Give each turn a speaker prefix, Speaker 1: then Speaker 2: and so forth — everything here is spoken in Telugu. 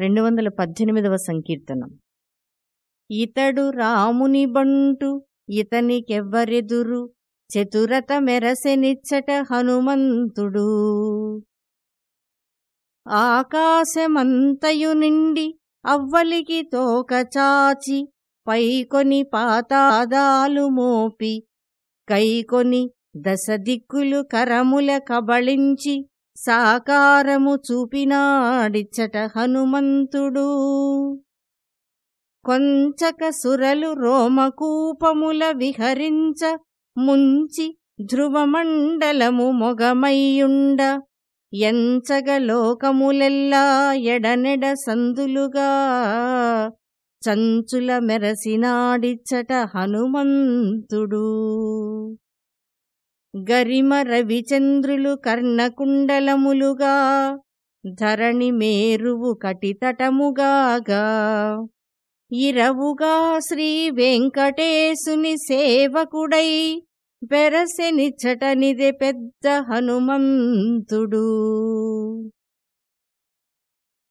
Speaker 1: రెండు వందల పద్దెనిమిదవ సంకీర్తనం. ఇతడు రాముని బంటు ఇతనికెవ్వరెదురు? చతురత మెరసెనిచ్చట హనుమంతుడు. ఆకాశమంతయు నిండి అవ్వలికి తోకచాచి పైకొని పాతాదాలు మోపి కైకొని దశ దిక్కులు కరముల కబళించి సాకారము చూపినాడిచ్చట హనుమంతుడు. కొంచక సురలు రోమకూపముల విహరించ ముంచి ధ్రువమండలము మొగమయ్యుండ. ఎంచగ లోకములెల్లా ఎడనెడ సందులుగా చంచుల మెరసినాడిచ్చట హనుమంతుడు. గరిమ రవిచంద్రులు కర్ణకుండలములుగా ధరణి మేరువు కటితటముగాగా. ఇరవుగా శ్రీ వెంకటేశుని సేవకుడై పెరసెనిచ్చటనిదే పెద్ద హనుమంతుడు.